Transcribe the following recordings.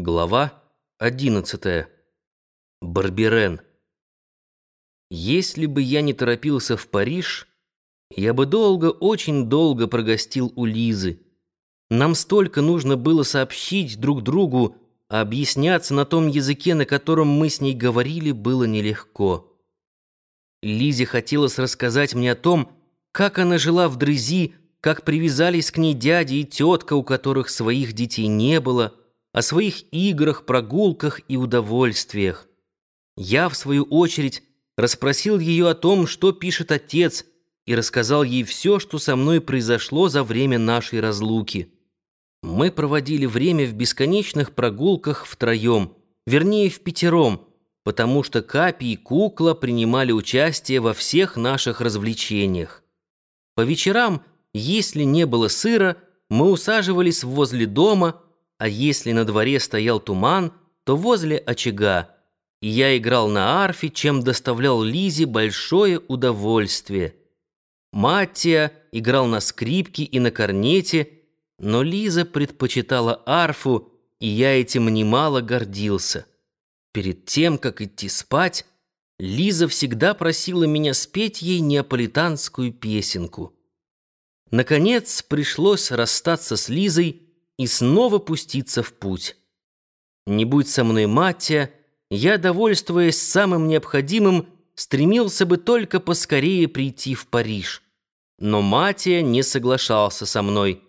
Глава 11. Барберен. Если бы я не торопился в Париж, я бы долго, очень долго прогостил у Лизы. Нам столько нужно было сообщить друг другу, а объясняться на том языке, на котором мы с ней говорили, было нелегко. Лизе хотелось рассказать мне о том, как она жила в Дрези, как привязались к ней дядя и тетка, у которых своих детей не было, о своих играх, прогулках и удовольствиях. Я, в свою очередь, расспросил ее о том, что пишет отец, и рассказал ей все, что со мной произошло за время нашей разлуки. Мы проводили время в бесконечных прогулках втроем, вернее, в пятером, потому что Капи и Кукла принимали участие во всех наших развлечениях. По вечерам, если не было сыра, мы усаживались возле дома, а если на дворе стоял туман, то возле очага, и я играл на арфе, чем доставлял Лизе большое удовольствие. Маттия играл на скрипке и на корнете, но Лиза предпочитала арфу, и я этим немало гордился. Перед тем, как идти спать, Лиза всегда просила меня спеть ей неаполитанскую песенку. Наконец пришлось расстаться с Лизой и снова пуститься в путь. Не будь со мной Маттия, я, довольствуясь самым необходимым, стремился бы только поскорее прийти в Париж. Но Матия не соглашался со мной.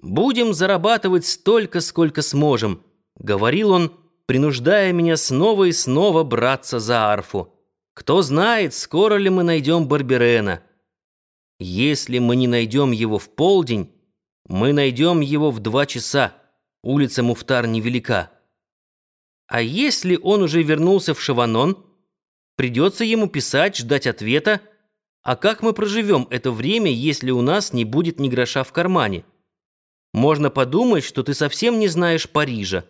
«Будем зарабатывать столько, сколько сможем», — говорил он, принуждая меня снова и снова браться за арфу. «Кто знает, скоро ли мы найдем Барберена. Если мы не найдем его в полдень, мы найдем его в два часа. Улица Муфтар невелика». А если он уже вернулся в Шаванон, придется ему писать, ждать ответа. А как мы проживем это время, если у нас не будет ни гроша в кармане? Можно подумать, что ты совсем не знаешь Парижа.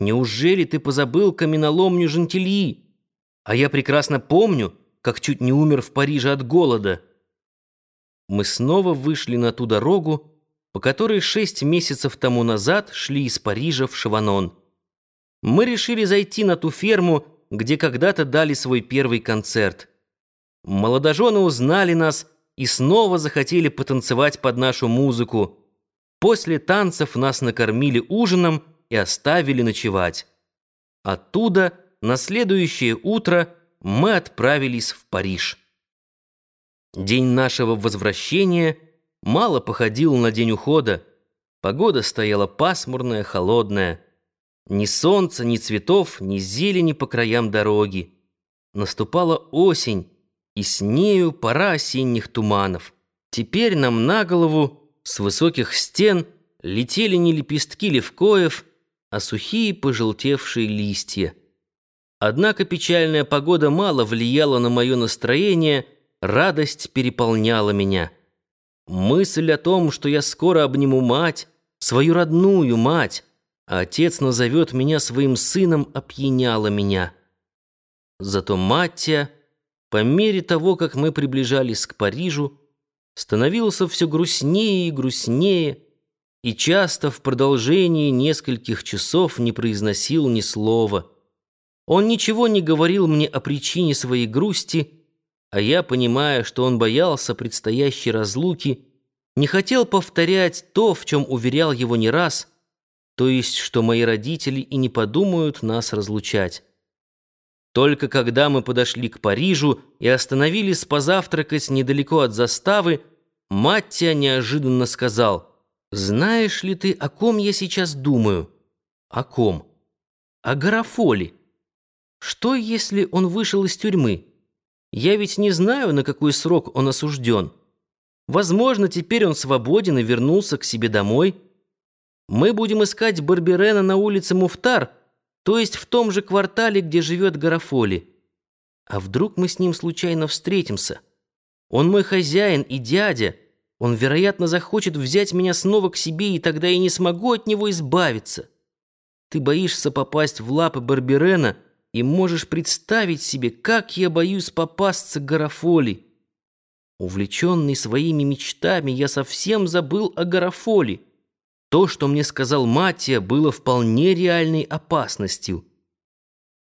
Неужели ты позабыл каменоломню Жентильи? А я прекрасно помню, как чуть не умер в Париже от голода. Мы снова вышли на ту дорогу, по которой шесть месяцев тому назад шли из Парижа в Шаванон. Мы решили зайти на ту ферму, где когда-то дали свой первый концерт. Молодожены узнали нас и снова захотели потанцевать под нашу музыку. После танцев нас накормили ужином и оставили ночевать. Оттуда на следующее утро мы отправились в Париж. День нашего возвращения мало походил на день ухода. Погода стояла пасмурная, холодная. Ни солнца, ни цветов, ни зелени по краям дороги. Наступала осень, и с нею пора осенних туманов. Теперь нам на голову с высоких стен летели не лепестки левкоев, а сухие пожелтевшие листья. Однако печальная погода мало влияла на мое настроение, радость переполняла меня. Мысль о том, что я скоро обниму мать, свою родную мать, а отец назовет меня своим сыном, опьяняла меня. Зато Маттия, по мере того, как мы приближались к Парижу, становился все грустнее и грустнее, и часто в продолжении нескольких часов не произносил ни слова. Он ничего не говорил мне о причине своей грусти, а я, понимая, что он боялся предстоящей разлуки, не хотел повторять то, в чем уверял его не раз — то есть, что мои родители и не подумают нас разлучать. Только когда мы подошли к Парижу и остановились позавтракать недалеко от заставы, Маттия неожиданно сказал, «Знаешь ли ты, о ком я сейчас думаю?» «О ком?» «О Гарафоле. Что, если он вышел из тюрьмы? Я ведь не знаю, на какой срок он осужден. Возможно, теперь он свободен и вернулся к себе домой». Мы будем искать Барберена на улице Муфтар, то есть в том же квартале, где живет Гарафоли. А вдруг мы с ним случайно встретимся? Он мой хозяин и дядя. Он, вероятно, захочет взять меня снова к себе, и тогда я не смогу от него избавиться. Ты боишься попасть в лапы Барберена и можешь представить себе, как я боюсь попасться Гарафоли. Увлеченный своими мечтами, я совсем забыл о Гарафоли. То, что мне сказал Матья, было вполне реальной опасностью.